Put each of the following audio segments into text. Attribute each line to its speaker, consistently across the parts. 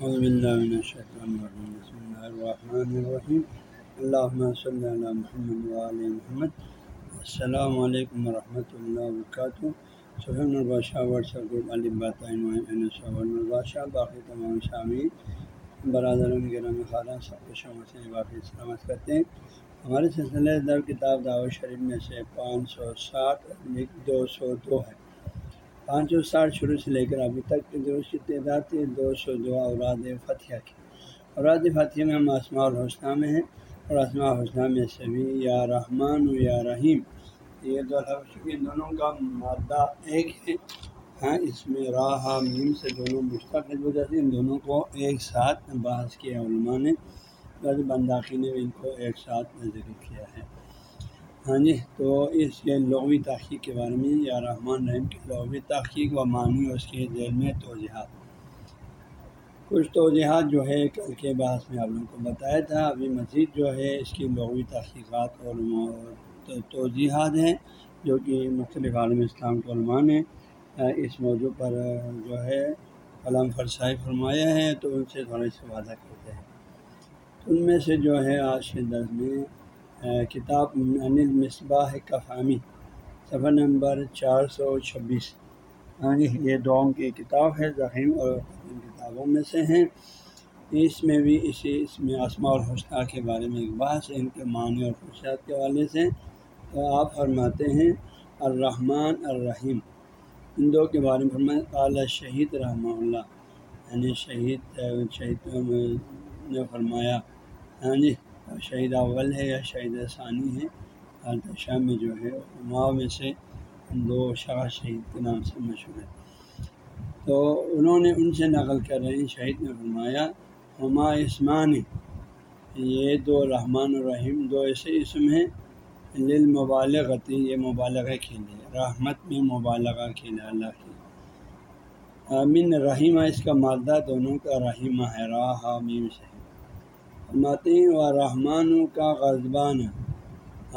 Speaker 1: صلی اللہ محمد محمد. السلام علیکم ورحمۃ اللہ وبرکاتہ سفین البادشاہ ورثہ گروپ علی البادشاہ باقی تمام شامل برادر گرام خارہ سب کو شامل سے واقعی سلامت کرتے ہیں. ہمارے سلسلے در کتاب دعوت شریف میں سے پانچ سو ساٹھ دو سو دو ہے. پانچ سو ساٹھ شروع سے لے کر ابھی تک درست کی تعداد تھی، دو سو دو اوراد فتح کی۔ اوراد فتح میں ہم آسما الحسنہ میں ہیں اور آسما الحسنہ میں سے بھی یا رحمان و یا رحیم۔ یہ دو لفظ دونوں کا مادہ ایک ہے۔ ہاں اس میں راہ میم سے دونوں مستقل وجہ سے ان دونوں کو ایک ساتھ بحث کیا علماء نے بنداخی نے بھی ان کو ایک ساتھ ذکر کیا ہے۔ ہاں جی تو اس کے لغوی تحقیق کے بارے میں یا رحمان رحیم کی لغوی تحقیق و معنی اس کے ذیل میں توجہات کچھ توجہات جو ہے کل کے بعد میں آپ لوگوں کو بتایا تھا۔ ابھی مزید جو ہے اس کی لغوی تحقیقات اور توجہات ہیں جو کہ مختلف عالم اسلام کے علماء نے اس موضوع پر جو ہے قلم فرسائی فرمایا ہے تو ان سے تھوڑا سے وعدہ کرتے ہیں۔ ان میں سے جو ہے آج کے درس میں کتاب انل مصباح کفامی صفحہ نمبر چار سو چھبیس۔ ہاں جی یہ دعاؤں کی کتاب ہے ذخیم اور کتابوں میں سے ہیں۔ اس میں بھی اسی، اس میں آسما الحسنہ کے بارے میں ایک بحث ہے ان کے معنی اور خوشیات کے حوالے سے۔ تو آپ فرماتے ہیں، الرحمن الرحیم۔ ان دو کے بارے میں فرمائے اعلیٰ شہید رحمہ اللہ۔ یعنی شہید شہید نے فرمایا ہاں جی۔ شہید اول ہے یا شہید ثانی ہے۔ الدشاہ میں جو ہے ماں میں سے دو شاہ شہید کے نام سے مشہور ہے۔ تو انہوں نے ان سے نقل کر رہے ہیں۔ شہید نے فرمایا ہما عثمان یہ دو رحمان الرحیم، دو ایسے اسم ہیں۔ للمبالغتی یہ مبالغہ کے لیے رحمت میں مبالغہ کے لیے اللہ کی۔ امن رحیمہ، اس کا مادہ دونوں کا رحیمہ ہے۔ راہ میم سے۔ فرماتے ہیں و رحمان کا غزبان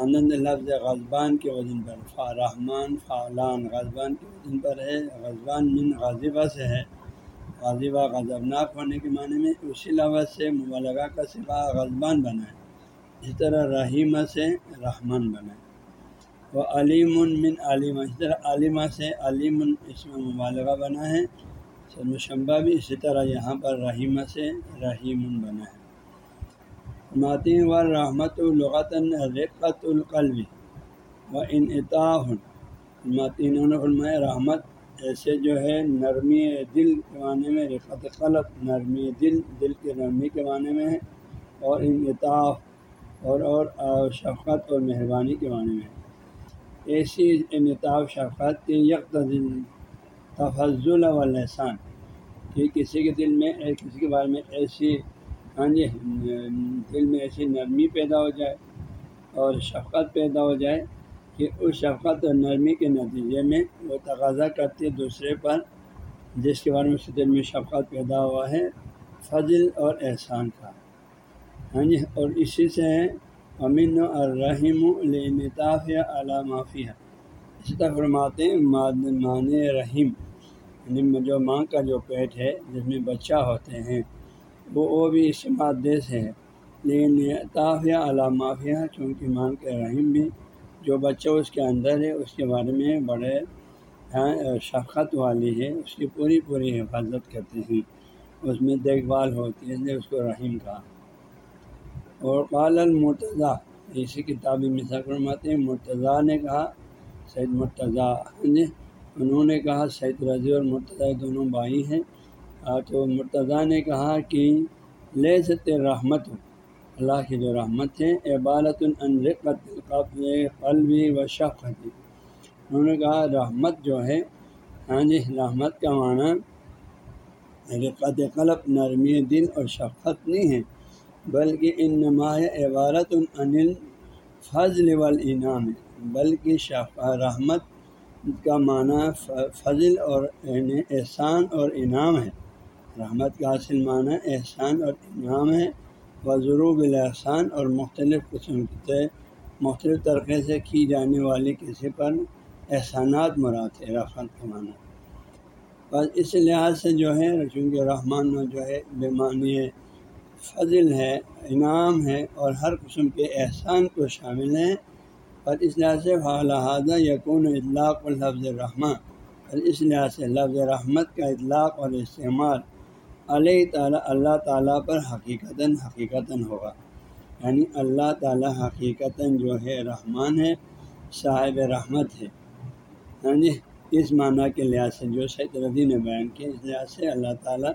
Speaker 1: آنند لفظ غزبان کے وزن پر۔ فا رحمان فعلان غزبان کے وزن پر ہے۔ غزبان من غازبہ سے ہے۔ غازبہ غضبناک ہونے کے معنی میں اسی لفظ سے مبالغہ کا سفا غزبان بنا ہے۔ اس طرح رحیمہ سے رحمان بنا ہے۔ وہ علیم من علیمہ۔ اس طرح علیمہ سے علیم اس میں مبالغہ بنا ہے۔ مشمبہ بھی اسی طرح یہاں پر رحیمہ سے رحیم بنا ہے۔ ماتین و رحمت الغتاً رقت القلب و انعطاف ماتین فرمایا، رحمت ایسے جو ہے، نرمی دل کے معنی میں رقت قلب، نرمی دل دل کے نرمی کے معنی میں ہے، اور انعطاف اور اور شفقت اور مہربانی کے معنی میں۔ ایسی انعطاف شفقت کی یک تفضل و لحسان کہ کسی کے دل میں، کسی کے بارے میں ایسی ہاں جی دل میں ایسی نرمی پیدا ہو جائے اور شفقت پیدا ہو جائے کہ اس شفقت اور نرمی کے نتیجے میں وہ تقاضا کرتی ہے دوسرے پر، جس کے بارے میں اس دل میں شفقت پیدا ہوا ہے، فضل اور احسان کا۔ ہاں جی اور اسی سے ہے امین الرحیم النطاف یا اعلیٰ ہے اسی طرح فرماتے ہیں مان رحیم یعنی جو ماں کا جو پیٹ ہے، جس میں بچہ ہوتے ہیں وہ وہ بھی اس مادے ہے لیکن تافیہ علامافیہ چونکہ ماں کے رحیم بھی، جو بچہ اس کے اندر ہے، اس کے بارے میں بڑے شفقت والی ہے، اس کی پوری پوری حفاظت کرتے ہیں۔ اس میں دیکھ بھال ہوتی ہے، اس لیے اس کو رحیم کہا۔ اور قال المرتضیٰ، اسی کتابی مثال فرماتے ہیں، مرتضیٰ نے کہا، سید مرتضیٰ جی انہوں نے کہا، سید رضی اور مرتضیٰ دونوں بھائی ہیں۔ تو مرتضیٰ نے کہا کہ لے ستے رحمت، اللہ کی جو رحمت ہے عبالت النقت قلبی و شفقتی انہوں نے کہا رحمت جو ہے ہاں جی رحمت کا معنی رقت قلب، نرمی دل اور شفقت نہیں ہے، بلکہ ان نمایاں عبارت النل فضل والانعام۔ ہے بلکہ رحمت کا معنی فضل اور یعنی احسان اور انعام ہے۔ رحمت کا حاصل معنی احسان اور انعام ہے و ضروب الاحسان اور مختلف قسم کے مختلف طریقے سے کی جانے والی کسی پر احسانات مراد ہے رفت کا معنی۔ بس اس لحاظ سے جو ہے، چونکہ رحمان جو ہے، بے معنی فضل ہے، انعام ہے اور ہر قسم کے احسان کو شامل ہیں۔ اور اس لحاظ سے لہٰذا یقون اطلاق و لفظ رحمان اور اس لحاظ سے لفظ رحمت کا اطلاق اور استعمال علیہ تعالیٰ اللہ تعالیٰ پر حقیقتاً حقیقتاً ہوگا۔ یعنی اللہ تعالیٰ حقیقتاً جو ہے رحمان ہے، صاحب رحمت ہے۔ ہاں جی؟ اس معنی کے لحاظ سے جو سید ردی نے بیان کیا، اس لحاظ سے اللہ تعالیٰ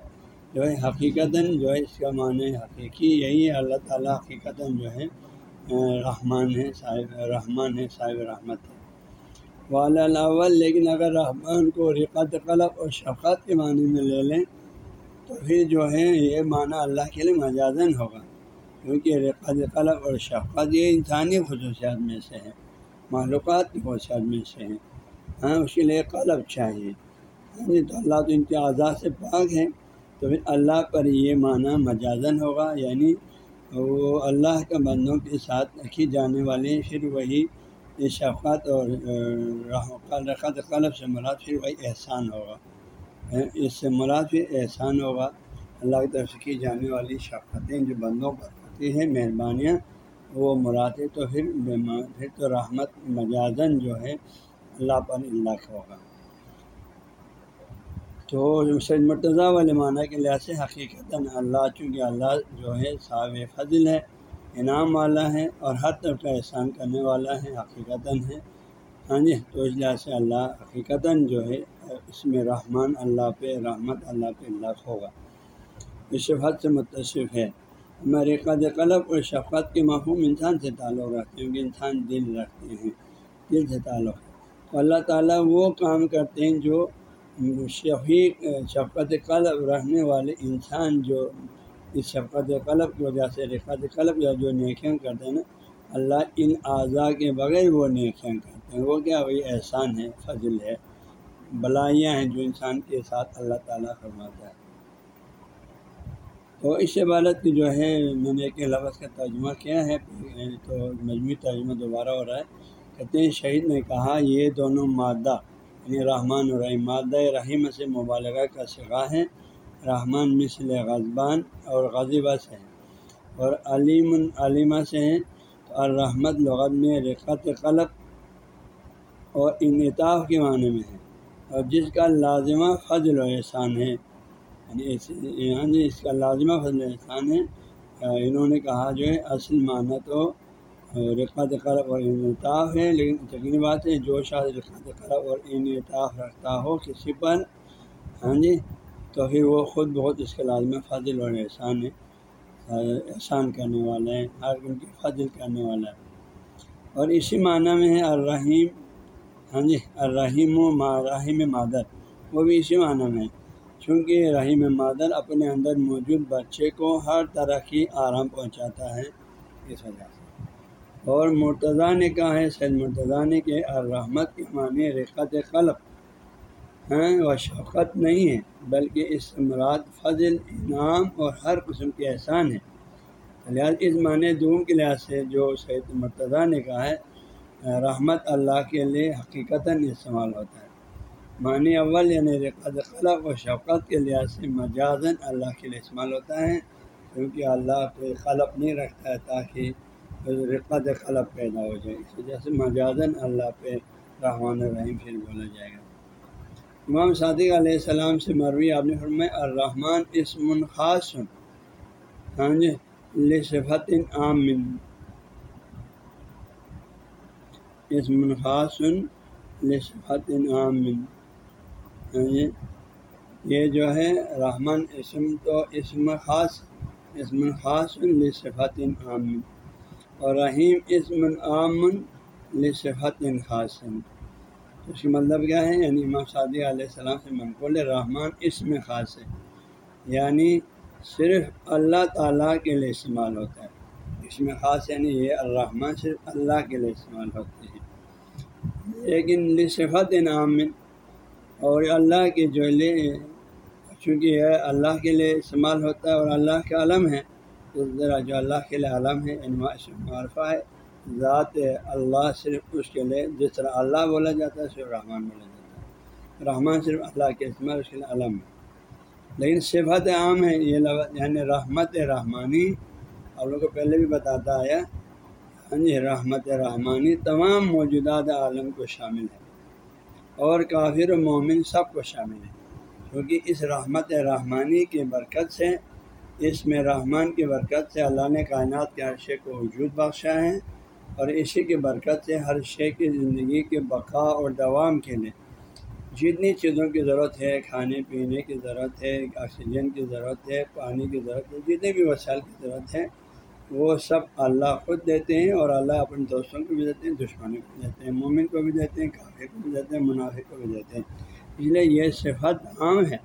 Speaker 1: جو ہے حقیقتاً جو ہے، اس کا معنی حقیقی، یہی ہے اللہ تعالیٰ حقیقتاً جو ہے رحمان ہے، صاحب رحمان ہے، صاحب رحمت ہے۔ والاول لیکن اگر رحمان کو رقت قلب اور شفقت کے معنی میں لے لیں تو پھر جو ہے، یہ معنی اللہ کے لیے مجازن ہوگا، کیونکہ رقت قلب اور شفقت یہ انسانی خصوصیات میں سے ہے معلومات کی خصوصیات میں سے ہیں۔ ہاں اس کے لیے قلب چاہیے۔ ہاں جی تو اللہ تو ان کے اعضاء سے پاک ہے تو پھر اللہ پر یہ معنی مجازن ہوگا یعنی وہ اللہ کے بندوں کے ساتھ رکھی جانے والی، پھر وہی شفقت اور رقت قلب سے مراد، پھر وہی احسان ہوگا۔ اس سے مراد پھر احسان ہوگا۔ اللہ کی طرف سے کی جانے والی شفقتیں جو بندوں پر ہوتی ہیں، مہربانیاں، وہ مراد ہے تو پھر پھر تو رحمت مجازن جو ہے، اللہ پر اللہ ہوگا۔ تو سید مرتضیٰ والے معنی کے لحاظ سے حقیقت اللہ، چونکہ اللہ جو ہے صاحب فضل ہے، انعام والا ہے اور ہر طرف کا احسان کرنے والا ہے، حقیقتاً ہے۔ ہاں جی تو اس لحاظ سے اللہ حقیقتاً جو ہے، اس میں رحمان اللہ پہ، رحمت اللہ پہ اللہ ہوگا۔ اس شفت سے متصف ہے۔ ہمارے قد قلب اور شفقت کے مفہوم انسان سے تعلق رکھتے ہیں کیونکہ انسان دل رکھتے ہیں، دل سے تعلق ہے۔ تو اللہ تعالیٰ وہ کام کرتے ہیں جو شفیق، شفقت قلب رہنے والے انسان جو اس شفقت قلب کی وجہ سے رفت قلب یا جو نیکیاں کرتے ہیں نا اللہ ان اعضاء کے بغیر وہ نیکیاں کرتے ہیں۔ وہ کیا وہی احسان ہے، فضل ہے، بلائیاں ہیں جو انسان کے ساتھ اللہ تعالیٰ فرماتا ہے۔ تو اس عبارت کی جو ہے، میں نے ایک لفظ کا ترجمہ کیا ہے، تو مجموعی ترجمہ دوبارہ ہو رہا ہے۔ کہتے ہیں، شہید نے کہا، یہ دونوں مادہ یعنی رحمان الرحیم مادہ رحیم سے مبالغہ کا سگا ہے رحمان مثل غزبان اور غزبہ سے ہیں، اور علیم علیمہ سے ہیں۔ تو الرحمت لغت میں رقت قلب اور انعطاف کے معنی میں ہے۔ اور جس کا لازمہ فضل و احسان ہے یعنی ہاں جی اس کا لازمہ فضل احسان ہے انہوں نے کہا جو ہے، اصل معنی تو رقت قلب اور انعطاف ہے، لیکن یقینی بات ہے، جو شاید رقت قلب اور انعطاف رکھتا ہو کسی پر ہاں جی تو پھر وہ خود بہت اس کے لازمہ فضل اور احسان ہے۔ احسان کرنے والا ہے، ہر ان کی فضل کرنے والا ہے۔ اور اسی معنی میں ہے الرحیم ہاں جی الرحیم و رحیم مادر، وہ بھی اسی معنی میں ہے۔ چونکہ رحیم مادر اپنے اندر موجود بچے کو ہر طرح کی آرام پہنچاتا ہے، اس وجہ سے۔ اور مرتضیٰ نے کہا ہے، سید مرتضیٰ نے کہ الرحمت کے معنی رقت قلب ہیں وہ شوقت نہیں ہے۔ بلکہ اس مراد فضل، انعام اور ہر قسم کے احسان ہے لہٰذا اس معنی دونوں کے لحاظ سے جو سید مرتضیٰ نے کہا ہے، رحمت اللہ کے لیے حقیقتاً استعمال ہوتا ہے۔ معنی اول یعنی رقت قلب و شوقت کے لحاظ سے مجازن اللہ کے لیے استعمال ہوتا ہے، کیونکہ اللہ کوئی قلب نہیں رکھتا ہے تاکہ رقت قلب پیدا ہو جائے۔ اس وجہ سے مجازن اللہ پہ رحمان الرحیم پھر بولا جائے گا۔ امام صادق علیہ السلام سے مروی آپ نے فرمایا، الرحمن اسم خاص ہاں جی لصفت عام۔ اسم خاص، لصفت عام۔ ہاں جی یہ جو ہے رحمان اسم تو اسم خاص اسم خاص، لصفت عام۔ اور رحیم اسم امن لصفت خاص۔ اس کا مطلب کیا ہے؟ یعنی امام صادی علیہ السلام سے منقول رحمان اسم خاص ہے۔ یعنی صرف اللہ تعالیٰ کے لیے استعمال ہوتا ہے۔ اس میں خاص یعنی یہ الرحمٰن صرف اللہ کے لیے استعمال ہوتے ہیں۔ لیکن لصفت نامن اور اللہ کے جو لے، چونکہ یہ اللہ کے لیے استعمال ہوتا ہے اور اللہ کے علم ہے اس طرح جو اللہ کے لیے علم ہے یعنی معرفہ ہے۔ ذات اللہ صرف اس کے لیے، جس طرح اللہ بولا جاتا ہے، صرف رحمان بولا جاتا ہے۔ رحمان صرف اللہ کے اسم اس کے لیے علم ہے۔ لیکن صفت عام ہے، یہ لفظ یعنی رحمت رحمانی، آپ لوگ کو پہلے بھی بتاتا آیا۔ ہاں جی رحمت رحمانی، تمام موجودات عالم کو شامل ہے۔ اور کافر و مومن سب کو شامل ہے۔ کیونکہ اس رحمت رحمانی کی برکت سے، اس میں رحمان کی برکت سے اللہ نے کائنات کے ہر شے کو وجود بخشا ہے۔ اور اسی کی برکت سے ہر شے کی زندگی کے بقا اور دوام کے لیے۔ جتنی چیزوں کی ضرورت ہے، کھانے پینے کی ضرورت ہے، آکسیجن کی ضرورت ہے، پانی کی ضرورت ہے، جتنے بھی وسائل کی ضرورت ہے وہ سب اللہ خود دیتے ہیں اور اللہ اپنے دوستوں کو بھی دیتے ہیں، دشمنوں کو بھی دیتے ہیں، مومن کو بھی دیتے ہیں کافی کو بھی دیتے ہیں منافع کو بھی دیتے ہیں۔ اس لیے یہ صفت عام ہے،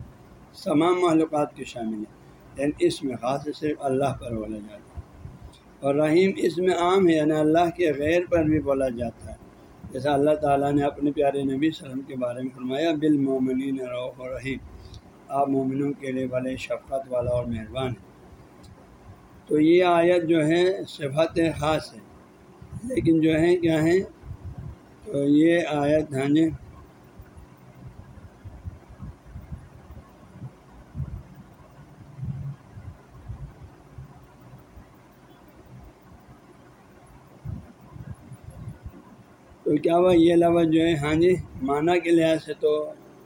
Speaker 1: تمام معلومات کی شامل ہے۔ لیکن اس میں خاص صرف اللہ پر بولا جاتا ہے۔ اور رحیم اس میں عام ہے یعنی اللہ کے غیر پر بھی بولا جاتا ہے۔ جیسا اللہ تعالیٰ نے اپنے پیارے نبی صلی اللہ علیہ وسلم کے بارے میں فرمایا بالمومنین روح و رحیم۔ آپ مومنوں کے لیے بھلے شفقت والا اور مہربان ہے تو یہ آیت جو ہے، صفت خاص ہے۔ لیکن جو ہے، کیا ہے؟ تو یہ آیت ہاں جی تو کیا ہوا یہ لفظ جو ہے ہاں جی معنی کے لحاظ سے تو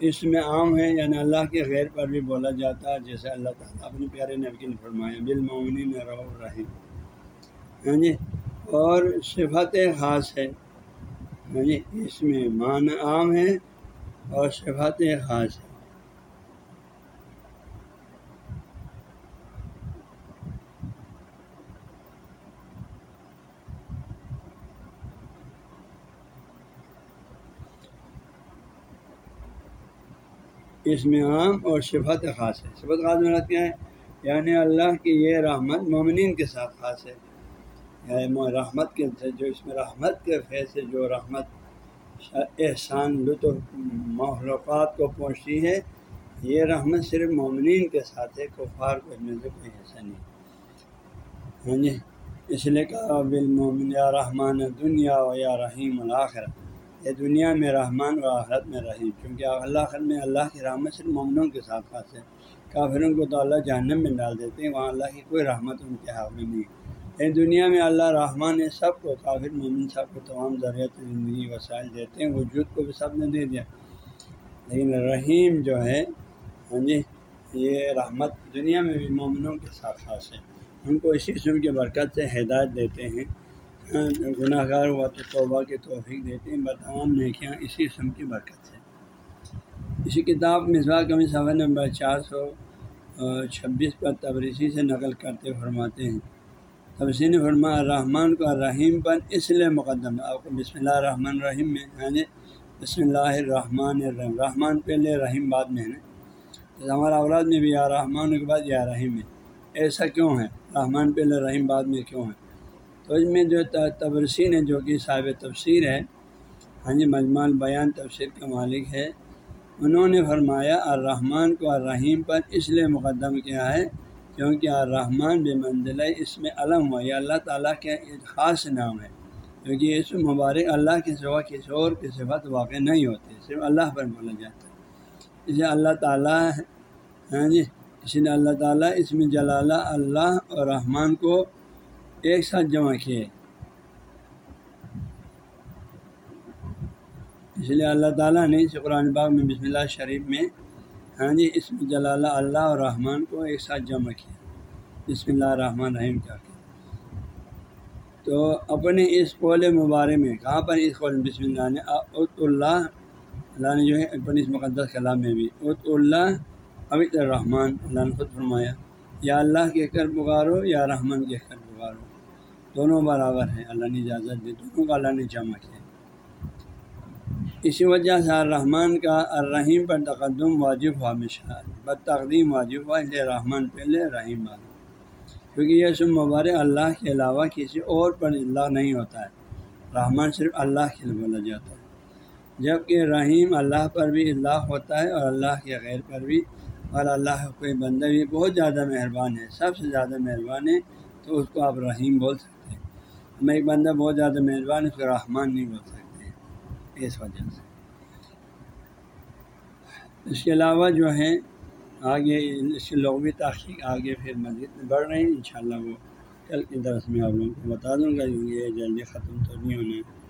Speaker 1: اس میں عام ہے یعنی اللہ کے غیر پر بھی بولا جاتا ہے، جیسے اللہ تعالیٰ اپنے پیارے نبی نے فرمایا بالمعمن رو رحیم۔ ہاں جی اور صفت خاص ہے۔ ہاں جی اس میں معنی عام ہے اور صفت خاص ہے۔ اس میں عام اور صفت خاص ہے۔ صفت خاص میں کیا ہے یعنی اللہ کی یہ رحمت مومنین کے ساتھ خاص ہے۔ یعنی رحمت کے جو اس میں رحمت کے فیض سے جو رحمت، احسان، لطف محرفات کو پہنچتی ہے، یہ رحمت صرف مومنین کے ساتھ ہے، کفار کو اس میں سے کوئی ایسا نہیں۔ ہاں جی اس لیے کہا بالمومن یا رحمان دنیا و یا رحیم الآخرت یہ دنیا میں رحمان و آخرت میں رحیم، کیونکہ اللہ خر میں اللہ کی رحمت صرف مومنوں کے ساتھ خاص ہے۔ کافروں کو تو اللہ جہنم میں ڈال دیتے ہیں، وہاں اللہ کی کوئی رحمت ان کے حق میں نہیں۔ لیکن دنیا میں اللہ رحمان نے سب کو، کافر، مومن سب کو تمام ذریعت زندگی وسائل دیتے ہیں، وجود کو بھی سب نے دے دیا۔ لیکن رحیم جو ہے ہاں جی یہ رحمت دنیا میں بھی مومنوں کے ساتھ خاص ہے۔ ان کو اسی قسم کی برکت سے ہدایت دیتے ہیں۔ گناہ گار ہوا تو توبہ کے توفیق دیتے ہیں تمام نیکیاں اسی قسم کی برکت سے اسی کتاب مصباح کمی صفحہ نمبر چار سو چھبیس پر تبریسی سے نقل کرتے فرماتے ہیں۔ تبسی نے فرما رحمان کو رحیم پر اس لیے مقدم ہے۔ آپ کو بسم اللہ الرحمن الرحیم میں یعنی بسم اللہ الرحمن الرحیم۔ رحمان پہلے، رحیم بعد میں ہے نا۔ ہمارا اولاد میں بھی یا رحمان کے بعد یا رحیم ہے۔ ایسا کیوں ہے؟ رحمان پہلے، رحیم بعد میں کیوں ہے؟ تو اس میں جو تبرسین ہے، جو کہ صاحب تفسیر ہے ہاں جی مجمال بیان تفسیر کا مالک ہے۔ انہوں نے فرمایا، الرحمن کو الرحیم پر اس لیے مقدم کیا ہے کیونکہ الرحمن بے منزلہ اس میں علم ہوا۔ یہ اللہ تعالیٰ کے ایک خاص نام ہے کیونکہ اس مبارک اللہ کے سوا کسی اور کی صفت واقع نہیں ہوتی صرف اللہ پر بولا جاتا ہے۔ اسے اللہ تعالیٰ ہاں جی اس لیے اللہ تعالیٰ اس میں جلالہ اللہ اور رحمان کو ایک ساتھ جمع کیے۔ اس لیے اللہ تعالیٰ نے اس قرآن باغ میں بسم اللہ شریف میں ہاں جی اس جلالہ، اللہ اور رحمان کو ایک ساتھ جمع کیا۔ بسم اللہ الرحمن رحیم کیا تو اپنے اس قول مبارے میں، کہاں پر اس قول بسم اللہ نے؟ ات اللہ اللہ نے جو ہے اپنے اس مقدس کلام میں بھی ات اللہ ابت الرحمٰن اللہ نے خود فرمایا، یا اللہ کے کر پکارو یا رحمان کے کر پکارو۔ دونوں برابر ہیں، اللہ نے اجازت دی، دونوں کا اللہ نے جمع کیا۔ اسی وجہ سے الرحمن کا الرحیم پر تقدم واجب ہوا ہمیشہ۔ بد تقدیم واجب ہوا، اس لیے رحمان پہلے رحیم بعد کیونکہ یہ سب مبارک اللہ کے علاوہ کسی اور پر اللہ نہیں ہوتا ہے۔ رحمان صرف اللہ کے لیے بولا جاتا ہے۔ جبکہ رحیم اللہ پر بھی اللہ ہوتا ہے اور اللہ کے غیر پر بھی۔ اور اللہ کوئی بندہ بھی بہت زیادہ مہربان ہے سب سے زیادہ مہربان ہے تو اس کو آپ رحیم بول سکتے ہمیں ایک بندہ بہت زیادہ مہربان اس کو رحمان نہیں بول سکتے اس وجہ سے۔ اس کے علاوہ جو ہے آگے اس لغوی تحقیق، آگے پھر مزید بڑھ رہے ہیں۔ انشاءاللہ وہ کل کے درس میں آپ لوگوں کو بتا دوں گا۔ یہ جلدی ختم تو نہیں ہونا۔